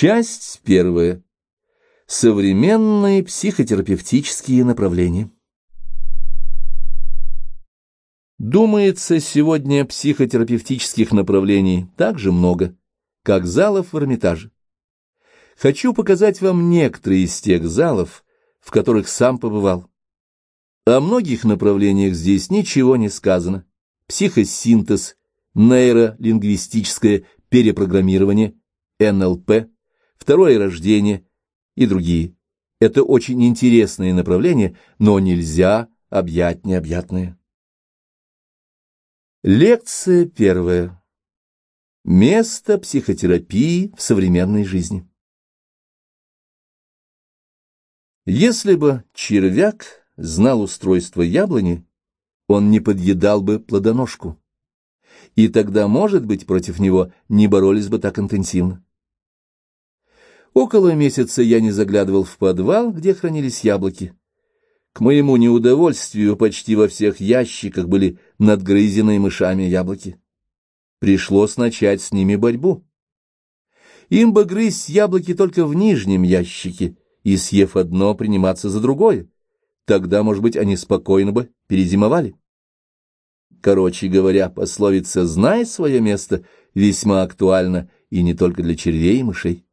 Часть первая. Современные психотерапевтические направления. Думается, сегодня психотерапевтических направлений так же много, как залов в Эрмитаже. Хочу показать вам некоторые из тех залов, в которых сам побывал. О многих направлениях здесь ничего не сказано. Психосинтез, нейролингвистическое перепрограммирование, НЛП, второе рождение и другие. Это очень интересные направления, но нельзя объять необъятное. Лекция первая. Место психотерапии в современной жизни. Если бы червяк знал устройство яблони, он не подъедал бы плодоножку. И тогда, может быть, против него не боролись бы так интенсивно. Около месяца я не заглядывал в подвал, где хранились яблоки. К моему неудовольствию почти во всех ящиках были надгрызенные мышами яблоки. Пришлось начать с ними борьбу. Им бы грызть яблоки только в нижнем ящике и, съев одно, приниматься за другое. Тогда, может быть, они спокойно бы перезимовали. Короче говоря, пословица «знай свое место» весьма актуальна и не только для червей и мышей.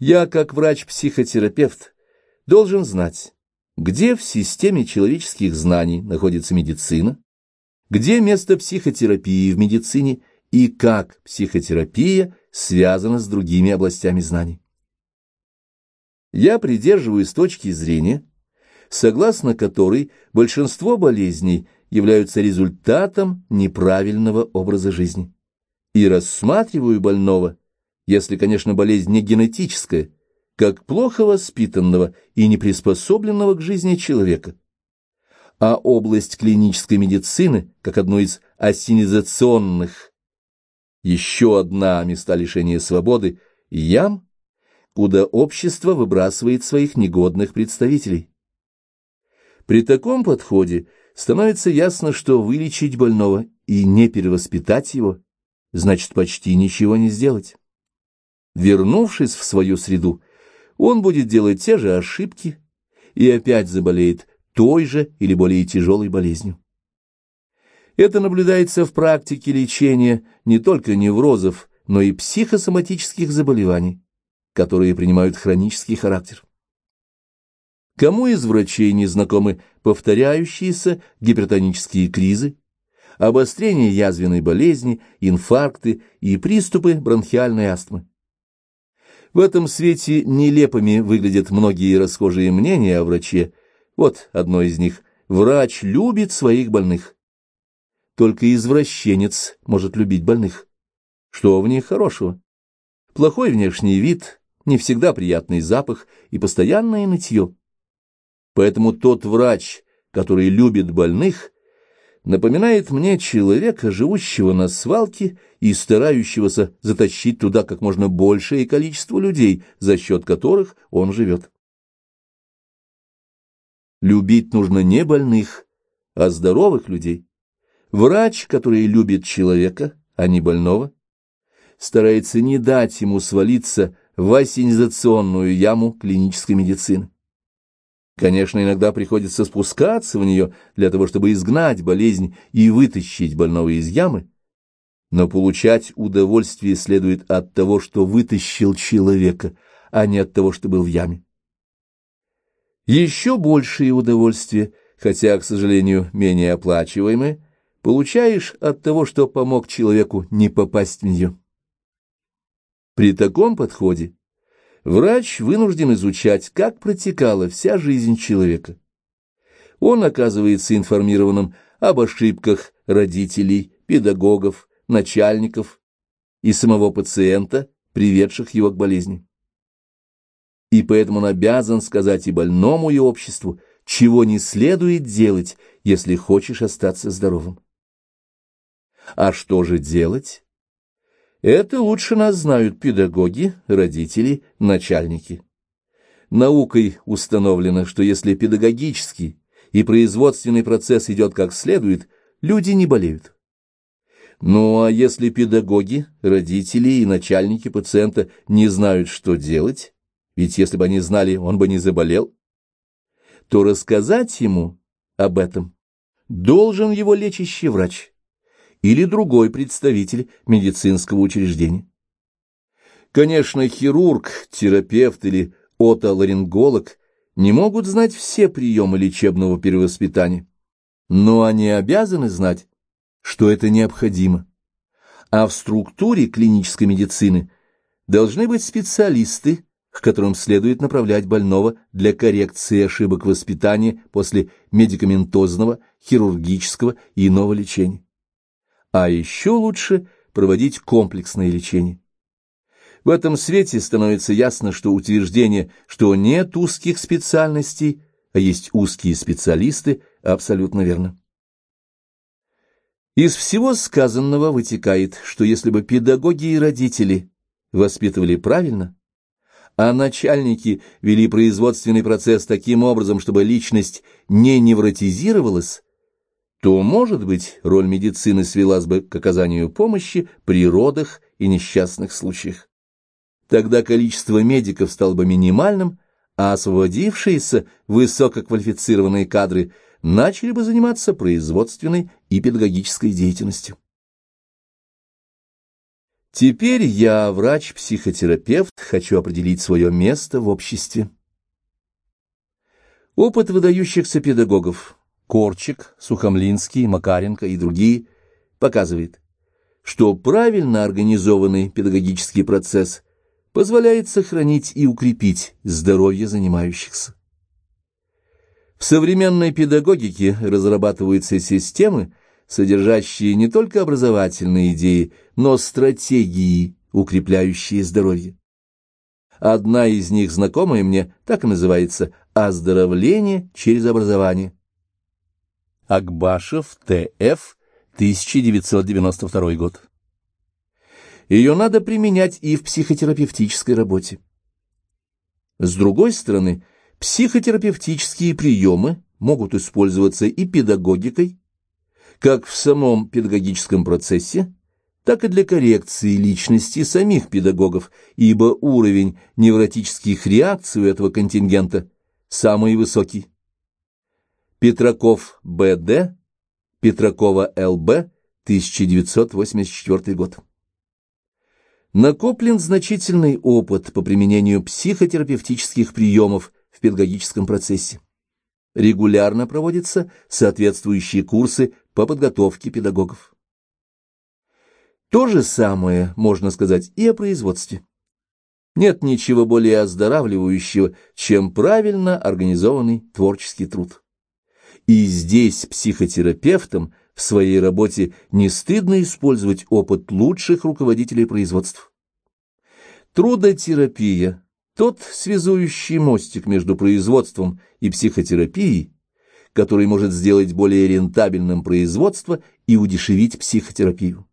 Я, как врач-психотерапевт, должен знать, где в системе человеческих знаний находится медицина, где место психотерапии в медицине и как психотерапия связана с другими областями знаний. Я придерживаюсь точки зрения, согласно которой большинство болезней являются результатом неправильного образа жизни, и рассматриваю больного если, конечно, болезнь не генетическая, как плохо воспитанного и неприспособленного к жизни человека. А область клинической медицины, как одну из ассенизационных, еще одна места лишения свободы, ям, куда общество выбрасывает своих негодных представителей. При таком подходе становится ясно, что вылечить больного и не перевоспитать его, значит почти ничего не сделать. Вернувшись в свою среду, он будет делать те же ошибки и опять заболеет той же или более тяжелой болезнью. Это наблюдается в практике лечения не только неврозов, но и психосоматических заболеваний, которые принимают хронический характер. Кому из врачей не знакомы повторяющиеся гипертонические кризы, обострение язвенной болезни, инфаркты и приступы бронхиальной астмы? В этом свете нелепыми выглядят многие расхожие мнения о враче. Вот одно из них. Врач любит своих больных. Только извращенец может любить больных. Что в них хорошего? Плохой внешний вид, не всегда приятный запах и постоянное нытье. Поэтому тот врач, который любит больных, напоминает мне человека, живущего на свалке и старающегося затащить туда как можно большее количество людей, за счет которых он живет. Любить нужно не больных, а здоровых людей. Врач, который любит человека, а не больного, старается не дать ему свалиться в ассенизационную яму клинической медицины. Конечно, иногда приходится спускаться в нее для того, чтобы изгнать болезнь и вытащить больного из ямы, но получать удовольствие следует от того, что вытащил человека, а не от того, что был в яме. Еще большее удовольствие, хотя, к сожалению, менее оплачиваемое, получаешь от того, что помог человеку не попасть в нее. При таком подходе врач вынужден изучать, как протекала вся жизнь человека. Он оказывается информированным об ошибках родителей, педагогов, начальников и самого пациента, приведших его к болезни. И поэтому он обязан сказать и больному, и обществу, чего не следует делать, если хочешь остаться здоровым. А что же делать? Это лучше нас знают педагоги, родители, начальники. Наукой установлено, что если педагогический и производственный процесс идет как следует, люди не болеют. Ну а если педагоги, родители и начальники пациента не знают, что делать, ведь если бы они знали, он бы не заболел, то рассказать ему об этом должен его лечащий врач или другой представитель медицинского учреждения. Конечно, хирург, терапевт или отоларинголог не могут знать все приемы лечебного перевоспитания, но они обязаны знать, что это необходимо. А в структуре клинической медицины должны быть специалисты, к которым следует направлять больного для коррекции ошибок воспитания после медикаментозного, хирургического и иного лечения. А еще лучше проводить комплексное лечение. В этом свете становится ясно, что утверждение, что нет узких специальностей, а есть узкие специалисты, абсолютно верно. Из всего сказанного вытекает, что если бы педагоги и родители воспитывали правильно, а начальники вели производственный процесс таким образом, чтобы личность не невротизировалась, то, может быть, роль медицины свелась бы к оказанию помощи при родах и несчастных случаях. Тогда количество медиков стало бы минимальным, а освободившиеся высококвалифицированные кадры начали бы заниматься производственной и педагогической деятельностью. Теперь я, врач-психотерапевт, хочу определить свое место в обществе. Опыт выдающихся педагогов Корчик, Сухомлинский, Макаренко и другие показывает, что правильно организованный педагогический процесс позволяет сохранить и укрепить здоровье занимающихся. В современной педагогике разрабатываются системы, содержащие не только образовательные идеи, но стратегии, укрепляющие здоровье. Одна из них, знакомая мне, так и называется «Оздоровление через образование». Акбашев, Т.Ф., 1992 год. Ее надо применять и в психотерапевтической работе. С другой стороны, психотерапевтические приемы могут использоваться и педагогикой, как в самом педагогическом процессе, так и для коррекции личности самих педагогов, ибо уровень невротических реакций у этого контингента самый высокий. Петраков Б.Д., Петракова Л.Б., 1984 год. Накоплен значительный опыт по применению психотерапевтических приемов в педагогическом процессе. Регулярно проводятся соответствующие курсы по подготовке педагогов. То же самое можно сказать и о производстве. Нет ничего более оздоравливающего, чем правильно организованный творческий труд. И здесь психотерапевтам в своей работе не стыдно использовать опыт лучших руководителей производств. Трудотерапия – тот связующий мостик между производством и психотерапией, который может сделать более рентабельным производство и удешевить психотерапию.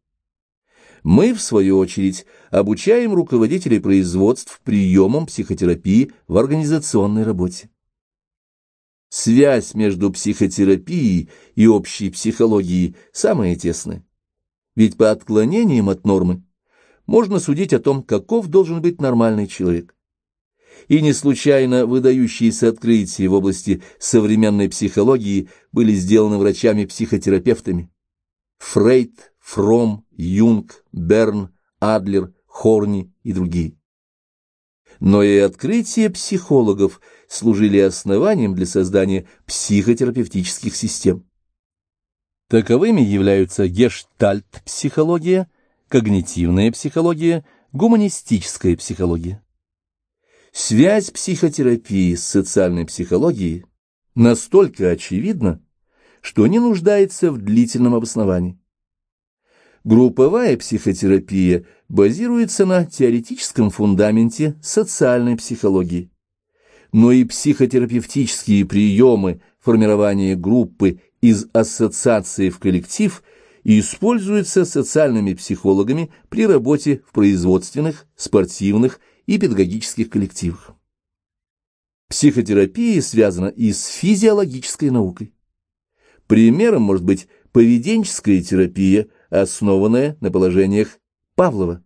Мы, в свою очередь, обучаем руководителей производств приемам психотерапии в организационной работе. Связь между психотерапией и общей психологией самая тесная. Ведь по отклонениям от нормы можно судить о том, каков должен быть нормальный человек и не случайно выдающиеся открытия в области современной психологии были сделаны врачами-психотерапевтами. Фрейд, Фром, Юнг, Берн, Адлер, Хорни и другие. Но и открытия психологов служили основанием для создания психотерапевтических систем. Таковыми являются гештальт-психология, когнитивная психология, гуманистическая психология. Связь психотерапии с социальной психологией настолько очевидна, что не нуждается в длительном обосновании. Групповая психотерапия базируется на теоретическом фундаменте социальной психологии. Но и психотерапевтические приемы формирования группы из ассоциации в коллектив используются социальными психологами при работе в производственных, спортивных и педагогических коллективах. Психотерапия связана и с физиологической наукой. Примером может быть поведенческая терапия, основанное на положениях Павлова.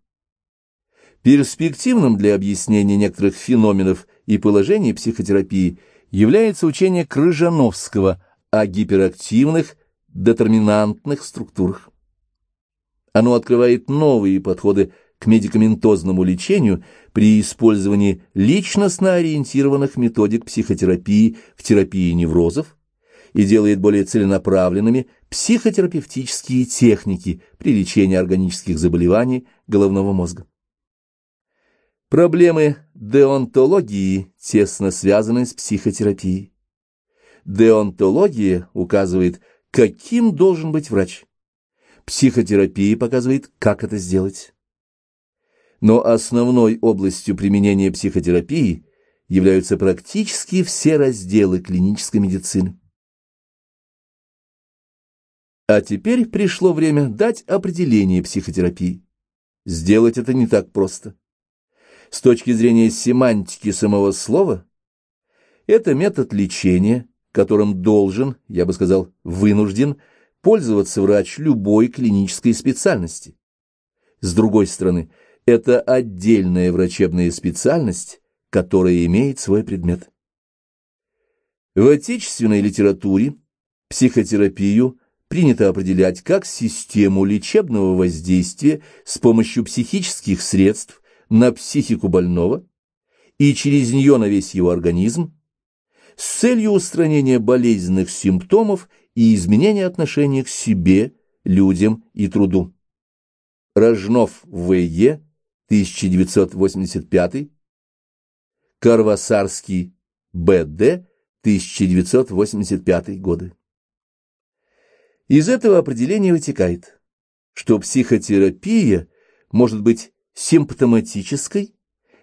Перспективным для объяснения некоторых феноменов и положений психотерапии является учение Крыжановского о гиперактивных детерминантных структурах. Оно открывает новые подходы к медикаментозному лечению при использовании личностно ориентированных методик психотерапии в терапии неврозов и делает более целенаправленными психотерапевтические техники при лечении органических заболеваний головного мозга. Проблемы деонтологии тесно связаны с психотерапией. Деонтология указывает, каким должен быть врач. Психотерапия показывает, как это сделать. Но основной областью применения психотерапии являются практически все разделы клинической медицины. А теперь пришло время дать определение психотерапии. Сделать это не так просто. С точки зрения семантики самого слова, это метод лечения, которым должен, я бы сказал, вынужден, пользоваться врач любой клинической специальности. С другой стороны, это отдельная врачебная специальность, которая имеет свой предмет. В отечественной литературе психотерапию принято определять как систему лечебного воздействия с помощью психических средств, на психику больного и через нее на весь его организм с целью устранения болезненных симптомов и изменения отношения к себе, людям и труду. Рожнов В.Е. 1985 Карвасарский Б.Д. 1985 годы. Из этого определения вытекает, что психотерапия может быть симптоматической,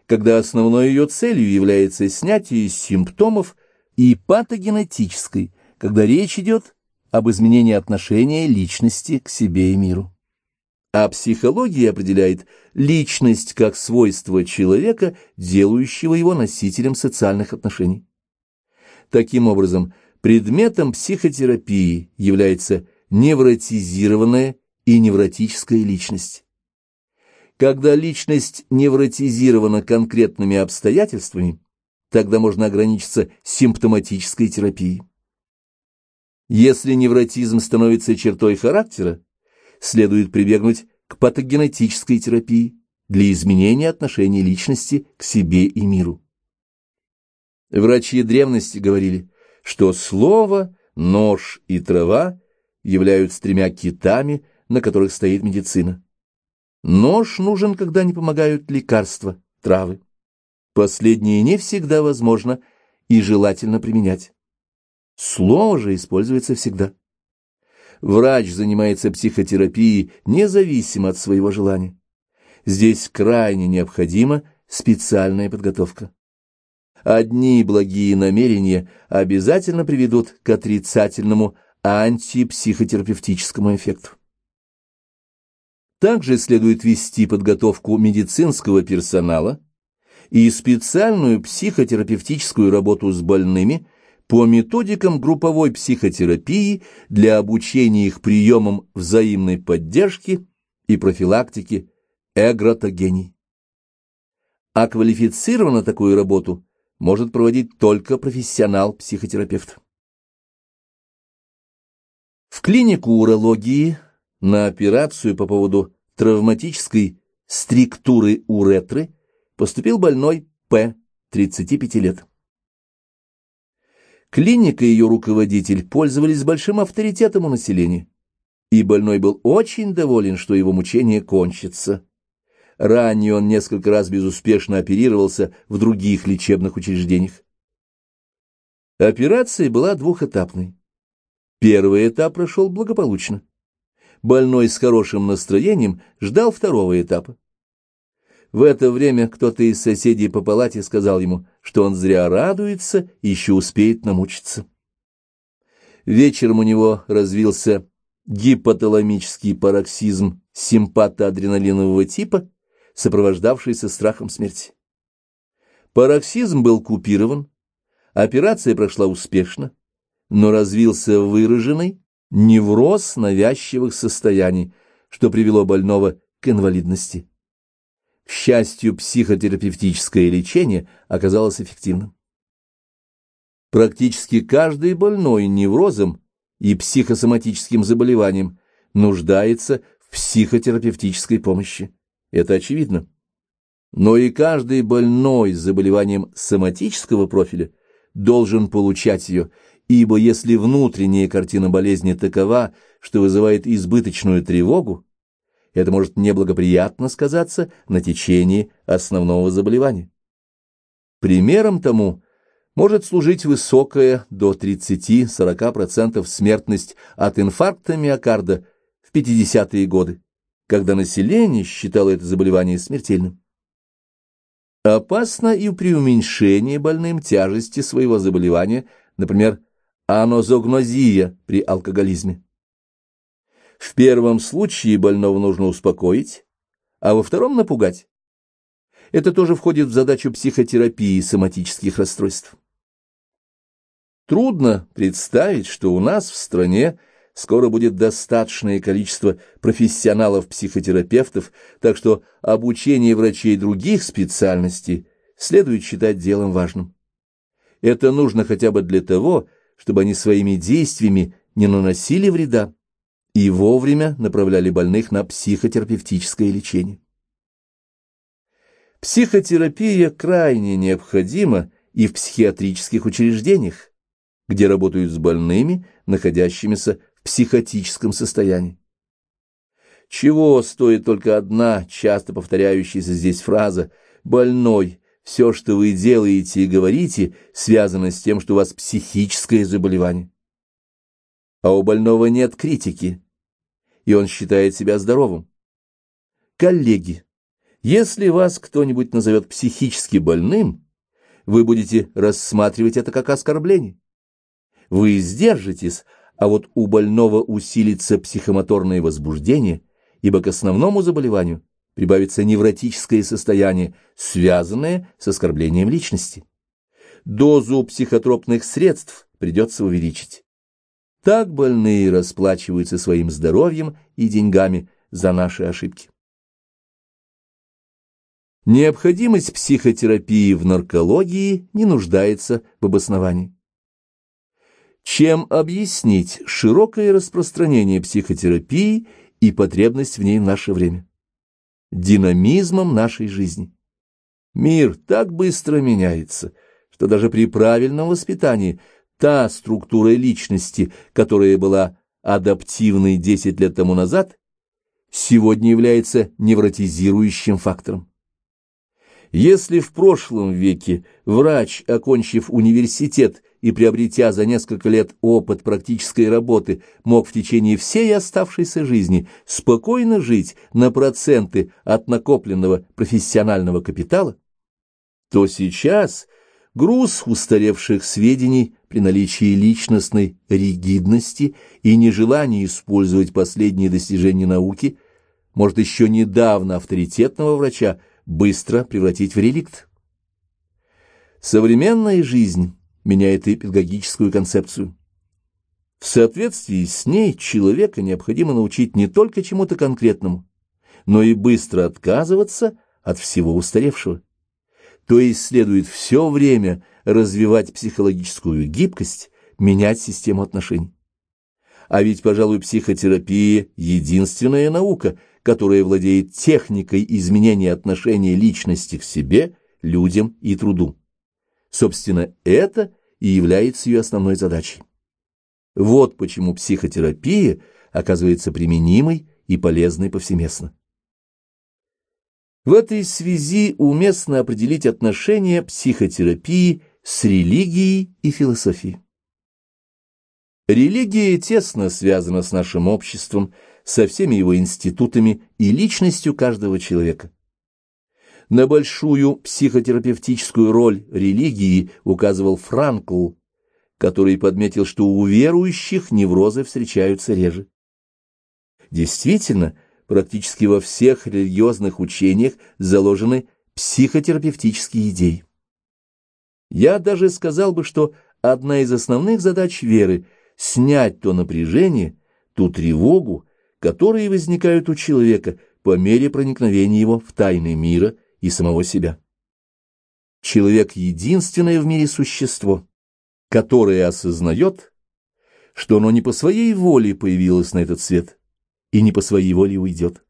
когда основной ее целью является снятие симптомов, и патогенетической, когда речь идет об изменении отношения личности к себе и миру. А психология определяет личность как свойство человека, делающего его носителем социальных отношений. Таким образом, предметом психотерапии является невротизированная и невротическая личность. Когда личность невротизирована конкретными обстоятельствами, тогда можно ограничиться симптоматической терапией. Если невротизм становится чертой характера, следует прибегнуть к патогенетической терапии для изменения отношений личности к себе и миру. Врачи древности говорили, что слово, нож и трава являются тремя китами, на которых стоит медицина. Нож нужен, когда не помогают лекарства, травы. Последние не всегда возможно и желательно применять. Слово же используется всегда. Врач занимается психотерапией независимо от своего желания. Здесь крайне необходима специальная подготовка. Одни благие намерения обязательно приведут к отрицательному антипсихотерапевтическому эффекту. Также следует вести подготовку медицинского персонала и специальную психотерапевтическую работу с больными по методикам групповой психотерапии для обучения их приемам взаимной поддержки и профилактики эгротогений. А квалифицированно такую работу может проводить только профессионал-психотерапевт. В клинику урологии на операцию по поводу травматической структуры уретры поступил больной П. 35 лет. Клиника и ее руководитель пользовались большим авторитетом у населения, и больной был очень доволен, что его мучение кончится. Ранее он несколько раз безуспешно оперировался в других лечебных учреждениях. Операция была двухэтапной. Первый этап прошел благополучно больной с хорошим настроением, ждал второго этапа. В это время кто-то из соседей по палате сказал ему, что он зря радуется и еще успеет намучиться. Вечером у него развился гипоталамический пароксизм симпатоадреналинового типа, сопровождавшийся страхом смерти. Пароксизм был купирован, операция прошла успешно, но развился выраженный, невроз навязчивых состояний, что привело больного к инвалидности. К счастью, психотерапевтическое лечение оказалось эффективным. Практически каждый больной неврозом и психосоматическим заболеванием нуждается в психотерапевтической помощи. Это очевидно. Но и каждый больной с заболеванием соматического профиля должен получать ее, ибо если внутренняя картина болезни такова, что вызывает избыточную тревогу, это может неблагоприятно сказаться на течении основного заболевания. Примером тому может служить высокая до 30-40% смертность от инфаркта миокарда в 50-е годы, когда население считало это заболевание смертельным. Опасно и при уменьшении больным тяжести своего заболевания, например, анозогнозия при алкоголизме. В первом случае больного нужно успокоить, а во втором напугать. Это тоже входит в задачу психотерапии соматических расстройств. Трудно представить, что у нас в стране скоро будет достаточное количество профессионалов-психотерапевтов, так что обучение врачей других специальностей следует считать делом важным. Это нужно хотя бы для того, чтобы они своими действиями не наносили вреда и вовремя направляли больных на психотерапевтическое лечение. Психотерапия крайне необходима и в психиатрических учреждениях, где работают с больными, находящимися в психотическом состоянии. Чего стоит только одна часто повторяющаяся здесь фраза «больной», все, что вы делаете и говорите, связано с тем, что у вас психическое заболевание. А у больного нет критики, и он считает себя здоровым. Коллеги, если вас кто-нибудь назовет психически больным, вы будете рассматривать это как оскорбление. Вы сдержитесь, а вот у больного усилится психомоторное возбуждение, ибо к основному заболеванию прибавится невротическое состояние, связанное с оскорблением личности. Дозу психотропных средств придется увеличить. Так больные расплачиваются своим здоровьем и деньгами за наши ошибки. Необходимость психотерапии в наркологии не нуждается в обосновании. Чем объяснить широкое распространение психотерапии и потребность в ней в наше время? Динамизмом нашей жизни. Мир так быстро меняется, что даже при правильном воспитании – та структура личности, которая была адаптивной 10 лет тому назад, сегодня является невротизирующим фактором. Если в прошлом веке врач, окончив университет и приобретя за несколько лет опыт практической работы, мог в течение всей оставшейся жизни спокойно жить на проценты от накопленного профессионального капитала, то сейчас груз устаревших сведений при наличии личностной ригидности и нежелании использовать последние достижения науки может еще недавно авторитетного врача быстро превратить в реликт. Современная жизнь меняет и педагогическую концепцию. В соответствии с ней человека необходимо научить не только чему-то конкретному, но и быстро отказываться от всего устаревшего. То есть следует все время развивать психологическую гибкость, менять систему отношений. А ведь, пожалуй, психотерапия – единственная наука, которая владеет техникой изменения отношения личности к себе, людям и труду. Собственно, это и является ее основной задачей. Вот почему психотерапия оказывается применимой и полезной повсеместно. В этой связи уместно определить отношение психотерапии с религией и философией. Религия тесно связана с нашим обществом, со всеми его институтами и личностью каждого человека. На большую психотерапевтическую роль религии указывал Франкл, который подметил, что у верующих неврозы встречаются реже. Действительно, практически во всех религиозных учениях заложены психотерапевтические идеи. Я даже сказал бы, что одна из основных задач веры — снять то напряжение, ту тревогу, которые возникают у человека по мере проникновения его в тайны мира и самого себя. Человек — единственное в мире существо, которое осознает, что оно не по своей воле появилось на этот свет и не по своей воле уйдет.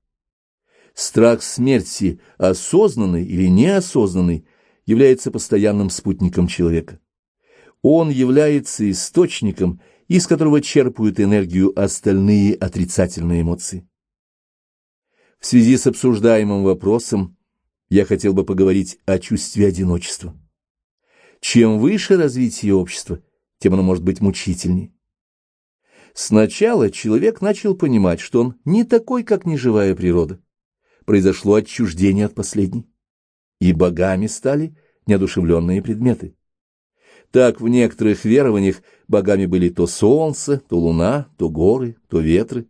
Страх смерти, осознанный или неосознанный, является постоянным спутником человека. Он является источником, из которого черпают энергию остальные отрицательные эмоции. В связи с обсуждаемым вопросом я хотел бы поговорить о чувстве одиночества. Чем выше развитие общества, тем оно может быть мучительнее. Сначала человек начал понимать, что он не такой, как неживая природа. Произошло отчуждение от последней. И богами стали неодушевленные предметы. Так в некоторых верованиях богами были то солнце, то луна, то горы, то ветры.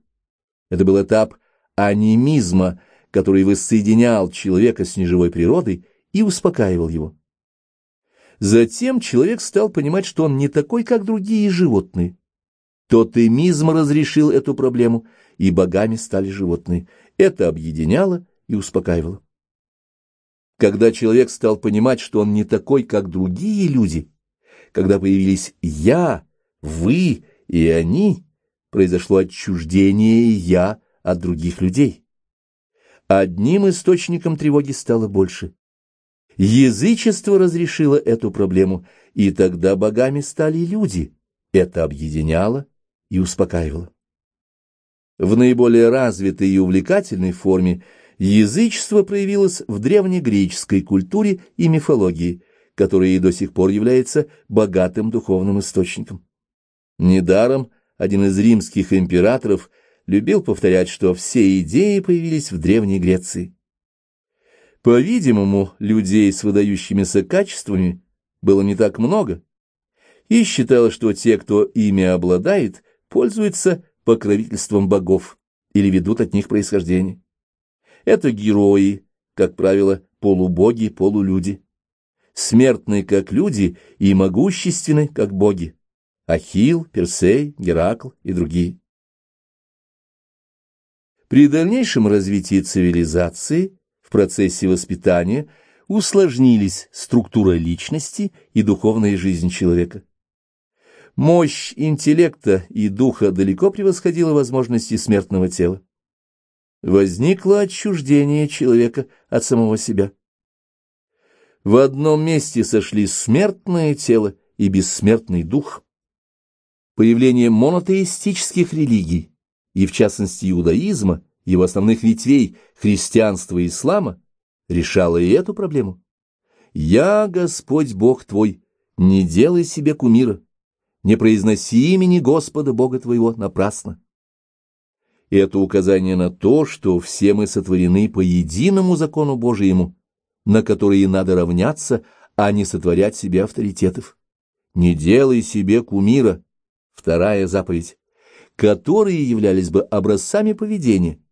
Это был этап анимизма, который воссоединял человека с неживой природой и успокаивал его. Затем человек стал понимать, что он не такой, как другие животные. Тотемизм разрешил эту проблему, и богами стали животные. Это объединяло и успокаивало. Когда человек стал понимать, что он не такой, как другие люди, когда появились «я», «вы» и «они», произошло отчуждение «я» от других людей. Одним источником тревоги стало больше. Язычество разрешило эту проблему, и тогда богами стали люди. Это объединяло и успокаивало. В наиболее развитой и увлекательной форме язычество проявилось в древнегреческой культуре и мифологии, которая и до сих пор является богатым духовным источником. Недаром один из римских императоров любил повторять, что все идеи появились в Древней Греции. По-видимому, людей с выдающимися качествами было не так много, и считалось, что те, кто ими обладает, пользуются покровительством богов или ведут от них происхождение. Это герои, как правило, полубоги, полулюди. Смертные, как люди, и могущественны, как боги. Ахилл, Персей, Геракл и другие. При дальнейшем развитии цивилизации в процессе воспитания усложнились структура личности и духовная жизнь человека. Мощь интеллекта и духа далеко превосходила возможности смертного тела. Возникло отчуждение человека от самого себя. В одном месте сошли смертное тело и бессмертный дух. Появление монотеистических религий и, в частности, иудаизма, его основных ветвей, христианства и ислама, решала и эту проблему. «Я, Господь Бог твой, не делай себе кумира, не произноси имени Господа Бога твоего напрасно». Это указание на то, что все мы сотворены по единому закону Божьему, на который надо равняться, а не сотворять себе авторитетов. «Не делай себе кумира» — вторая заповедь которые являлись бы образцами поведения,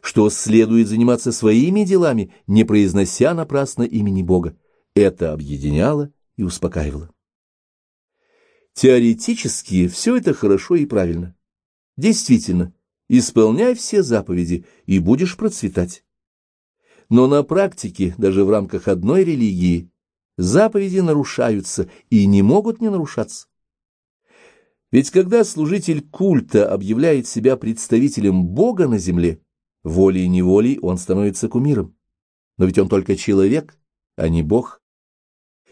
что следует заниматься своими делами, не произнося напрасно имени Бога. Это объединяло и успокаивало. Теоретически все это хорошо и правильно. Действительно, исполняй все заповеди, и будешь процветать. Но на практике, даже в рамках одной религии, заповеди нарушаются и не могут не нарушаться. Ведь когда служитель культа объявляет себя представителем Бога на земле, волей-неволей он становится кумиром. Но ведь он только человек, а не Бог.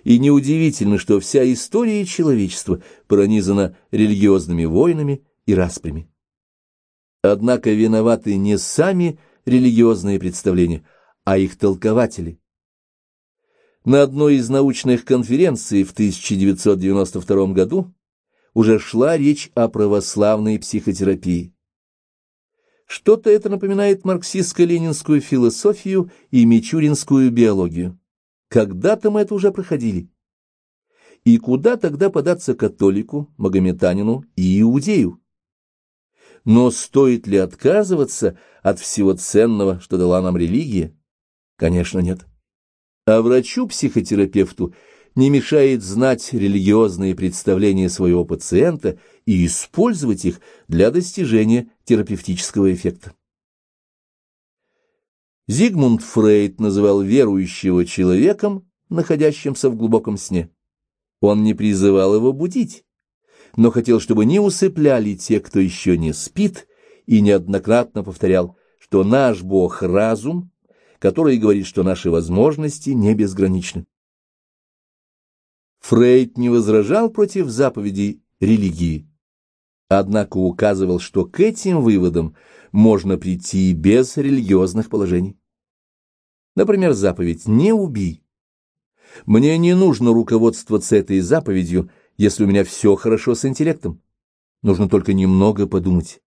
И неудивительно, что вся история человечества пронизана религиозными войнами и распрями. Однако виноваты не сами религиозные представления, а их толкователи. На одной из научных конференций в 1992 году уже шла речь о православной психотерапии. Что-то это напоминает марксистско-ленинскую философию и мичуринскую биологию. Когда-то мы это уже проходили. И куда тогда податься католику, магометанину и иудею? Но стоит ли отказываться от всего ценного, что дала нам религия? Конечно, нет. А врачу-психотерапевту не мешает знать религиозные представления своего пациента и использовать их для достижения терапевтического эффекта. Зигмунд Фрейд называл верующего человеком, находящимся в глубоком сне. Он не призывал его будить, но хотел, чтобы не усыпляли те, кто еще не спит, и неоднократно повторял, что наш Бог — разум, который говорит, что наши возможности не безграничны. Фрейд не возражал против заповедей религии, однако указывал, что к этим выводам можно прийти и без религиозных положений. Например, заповедь «не убий». Мне не нужно руководствоваться этой заповедью, если у меня все хорошо с интеллектом. Нужно только немного подумать.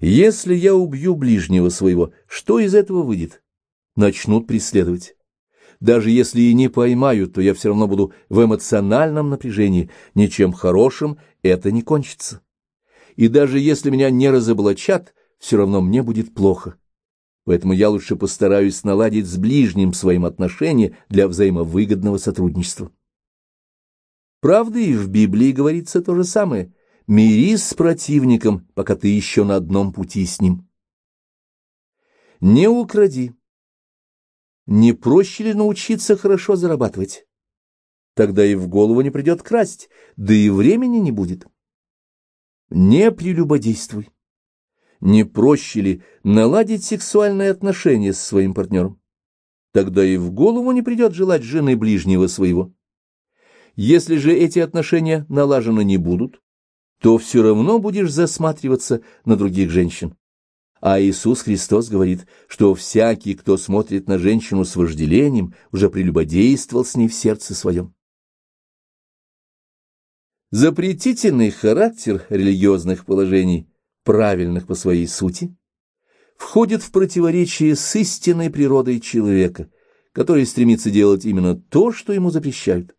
Если я убью ближнего своего, что из этого выйдет? Начнут преследовать. Даже если и не поймают, то я все равно буду в эмоциональном напряжении. Ничем хорошим это не кончится. И даже если меня не разоблачат, все равно мне будет плохо. Поэтому я лучше постараюсь наладить с ближним своим отношения для взаимовыгодного сотрудничества. Правда, и в Библии говорится то же самое. Мирись с противником, пока ты еще на одном пути с ним. Не укради. Не проще ли научиться хорошо зарабатывать? Тогда и в голову не придет красть, да и времени не будет. Не прелюбодействуй. Не проще ли наладить сексуальные отношения с своим партнером? Тогда и в голову не придет желать жены ближнего своего. Если же эти отношения налажены не будут, то все равно будешь засматриваться на других женщин. А Иисус Христос говорит, что всякий, кто смотрит на женщину с вожделением, уже прелюбодействовал с ней в сердце своем. Запретительный характер религиозных положений, правильных по своей сути, входит в противоречие с истинной природой человека, который стремится делать именно то, что ему запрещают.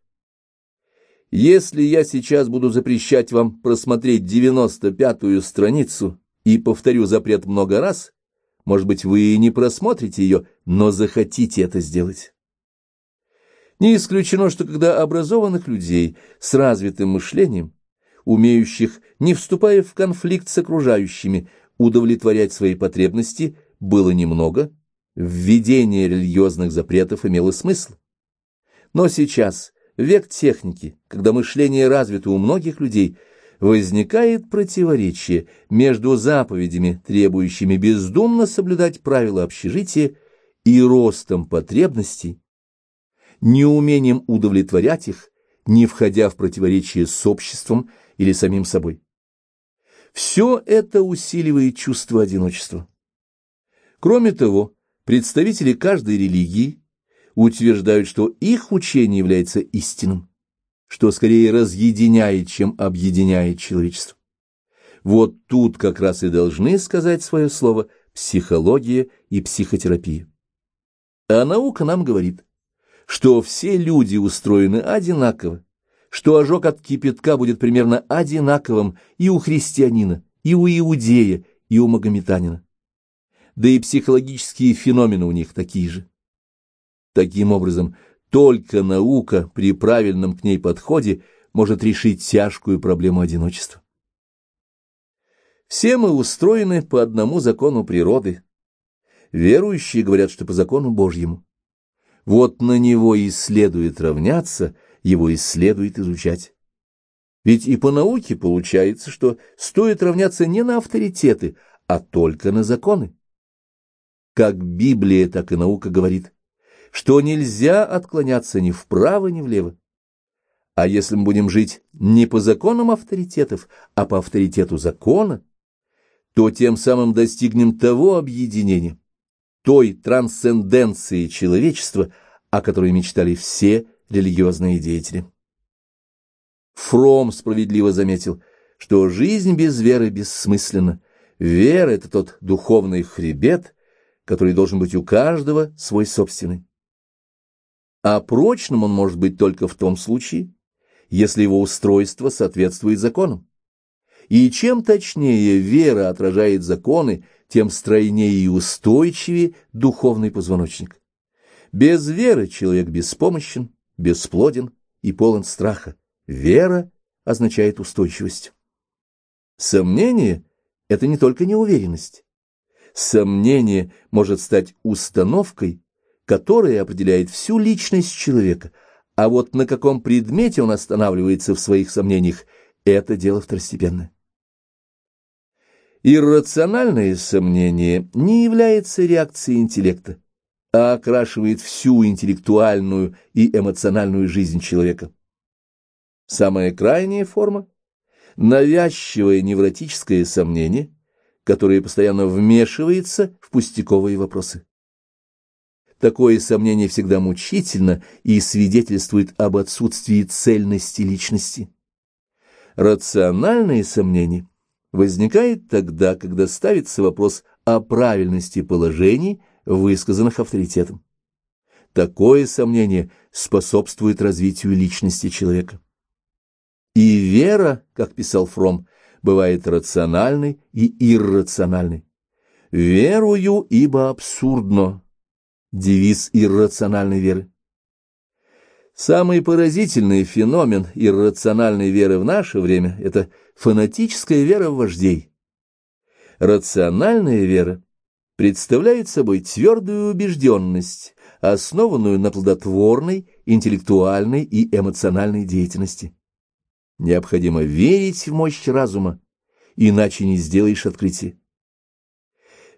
Если я сейчас буду запрещать вам просмотреть девяносто пятую страницу и повторю запрет много раз, может быть, вы и не просмотрите ее, но захотите это сделать. Не исключено, что когда образованных людей с развитым мышлением, умеющих, не вступая в конфликт с окружающими, удовлетворять свои потребности, было немного, введение религиозных запретов имело смысл. Но сейчас, век техники, когда мышление развито у многих людей, возникает противоречие между заповедями, требующими бездумно соблюдать правила общежития, и ростом потребностей, неумением удовлетворять их, не входя в противоречие с обществом или самим собой. Все это усиливает чувство одиночества. Кроме того, представители каждой религии утверждают, что их учение является истинным что скорее разъединяет, чем объединяет человечество. Вот тут как раз и должны сказать свое слово психология и психотерапия. А наука нам говорит, что все люди устроены одинаково, что ожог от кипятка будет примерно одинаковым и у христианина, и у иудея, и у магометанина. Да и психологические феномены у них такие же. Таким образом, только наука при правильном к ней подходе может решить тяжкую проблему одиночества. Все мы устроены по одному закону природы. Верующие говорят, что по закону Божьему. Вот на него и следует равняться, его и следует изучать. Ведь и по науке получается, что стоит равняться не на авторитеты, а только на законы. Как Библия, так и наука говорит – что нельзя отклоняться ни вправо, ни влево. А если мы будем жить не по законам авторитетов, а по авторитету закона, то тем самым достигнем того объединения, той трансценденции человечества, о которой мечтали все религиозные деятели. Фром справедливо заметил, что жизнь без веры бессмысленна. Вера — это тот духовный хребет, который должен быть у каждого свой собственный а прочным он может быть только в том случае, если его устройство соответствует законам. И чем точнее вера отражает законы, тем стройнее и устойчивее духовный позвоночник. Без веры человек беспомощен, бесплоден и полон страха. Вера означает устойчивость. Сомнение — это не только неуверенность. Сомнение может стать установкой, которая определяет всю личность человека, а вот на каком предмете он останавливается в своих сомнениях — это дело второстепенное. Иррациональное сомнение не является реакцией интеллекта, а окрашивает всю интеллектуальную и эмоциональную жизнь человека. Самая крайняя форма – навязчивое невротическое сомнение, которое постоянно вмешивается в пустяковые вопросы. Такое сомнение всегда мучительно и свидетельствует об отсутствии цельности личности. Рациональное сомнение возникает тогда, когда ставится вопрос о правильности положений, высказанных авторитетом. Такое сомнение способствует развитию личности человека. И вера, как писал Фром, бывает рациональной и иррациональной. «Верую, ибо абсурдно» — девиз иррациональной веры. Самый поразительный феномен иррациональной веры в наше время — это фанатическая вера в вождей. Рациональная вера представляет собой твердую убежденность, основанную на плодотворной, интеллектуальной и эмоциональной деятельности. Необходимо верить в мощь разума, иначе не сделаешь открытие.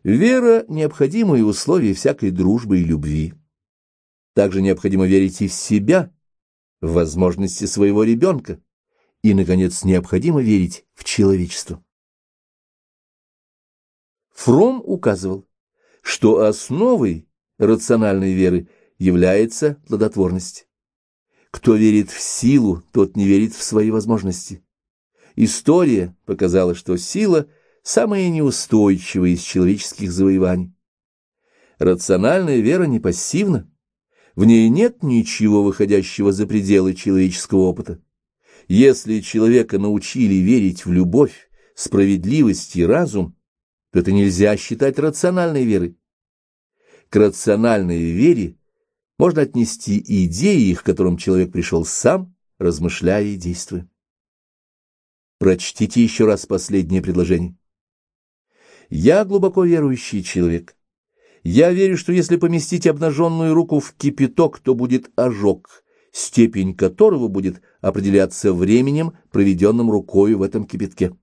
Вера – необходимое условие всякой дружбы и любви. Также необходимо верить и в себя, в возможности своего ребенка, и, наконец, необходимо верить в человечество. Фром указывал, что основой рациональной веры является плодотворность. Кто верит в силу, тот не верит в свои возможности. История показала, что сила – самая неустойчивая из человеческих завоеваний. Рациональная вера не пассивна, в ней нет ничего выходящего за пределы человеческого опыта. Если человека научили верить в любовь, справедливость и разум, то это нельзя считать рациональной верой. К рациональной вере можно отнести идеи, к которым человек пришел сам, размышляя и действуя. Прочтите еще раз последнее предложение. Я глубоко верующий человек. Я верю, что если поместить обнаженную руку в кипяток, то будет ожог, степень которого будет определяться временем, проведенным рукою в этом кипятке.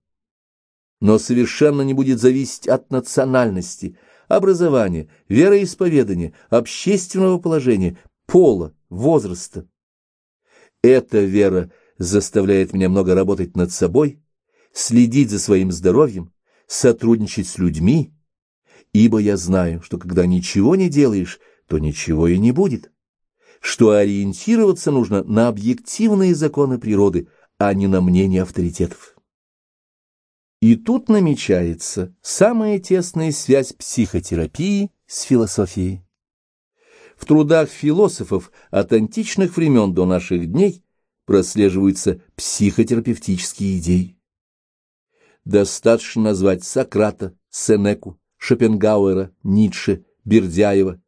Но совершенно не будет зависеть от национальности, образования, вероисповедания, общественного положения, пола, возраста. Эта вера заставляет меня много работать над собой, следить за своим здоровьем, сотрудничать с людьми, ибо я знаю, что когда ничего не делаешь, то ничего и не будет, что ориентироваться нужно на объективные законы природы, а не на мнение авторитетов. И тут намечается самая тесная связь психотерапии с философией. В трудах философов от античных времен до наших дней прослеживаются психотерапевтические идеи. Достаточно назвать Сократа, Сенеку, Шопенгауэра, Ницше, Бердяева,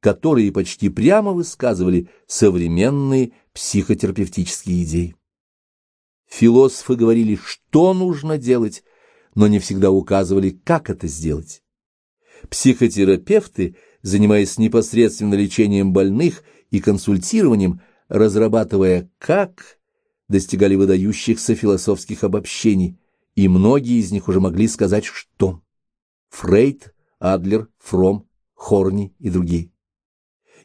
которые почти прямо высказывали современные психотерапевтические идеи. Философы говорили, что нужно делать, но не всегда указывали, как это сделать. Психотерапевты, занимаясь непосредственно лечением больных и консультированием, разрабатывая «как», достигали выдающихся философских обобщений, и многие из них уже могли сказать «что». Фрейд, Адлер, Фром, Хорни и другие.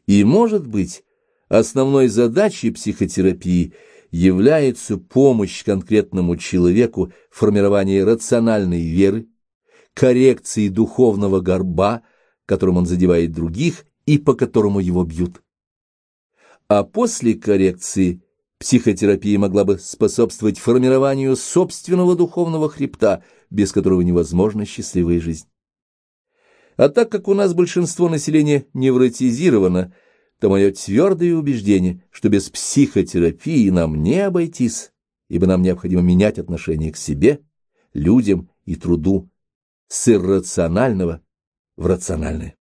И, может быть, основной задачей психотерапии – является помощь конкретному человеку в формировании рациональной веры, коррекции духовного горба, которым он задевает других и по которому его бьют. А после коррекции психотерапия могла бы способствовать формированию собственного духовного хребта, без которого невозможна счастливая жизнь. А так как у нас большинство населения невротизировано, то мое твердое убеждение, что без психотерапии нам не обойтись, ибо нам необходимо менять отношение к себе, людям и труду с иррационального в рациональное.